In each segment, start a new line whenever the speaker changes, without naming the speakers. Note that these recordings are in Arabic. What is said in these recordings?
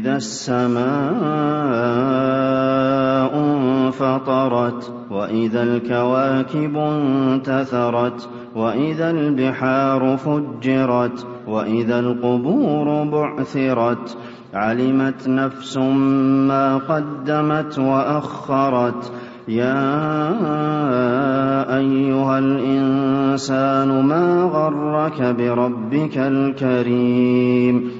إذا السماء انفطرت وإذا الكواكب انتثرت وإذا البحار فجرت وإذا القبور بعثرت علمت نفس ما قدمت وأخرت. يا أيها الإنسان ما غرك بربك الكريم؟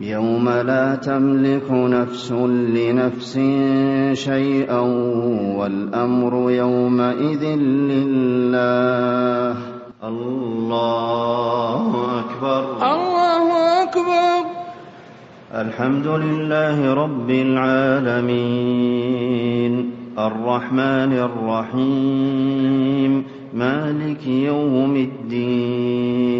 يوم لا تملك نفس لنفس شيئا والأمر يومئذ لله. الله أكبر.
الله أكبر.
الحمد لله رب العالمين. الرحمن الرحيم. مالك يوم الدين.